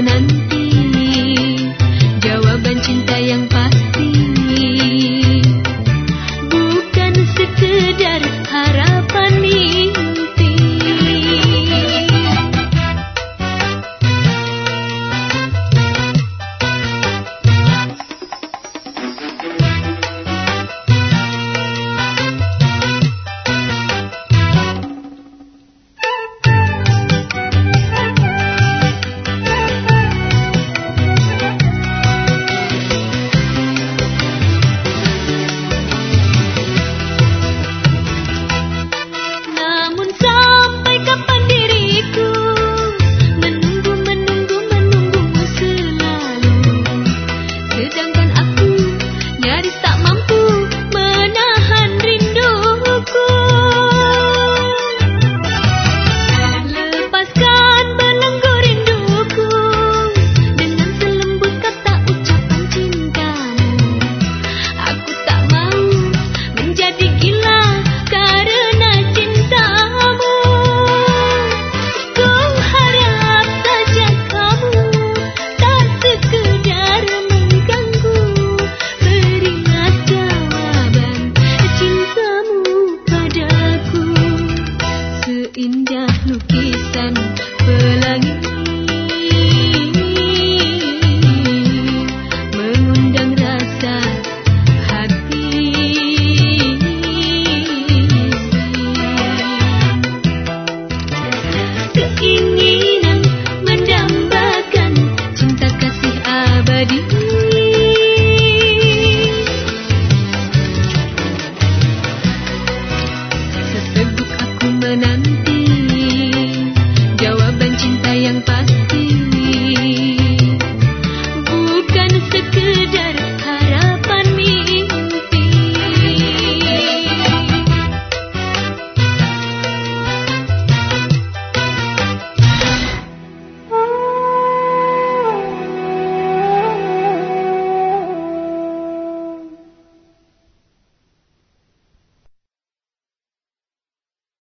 menang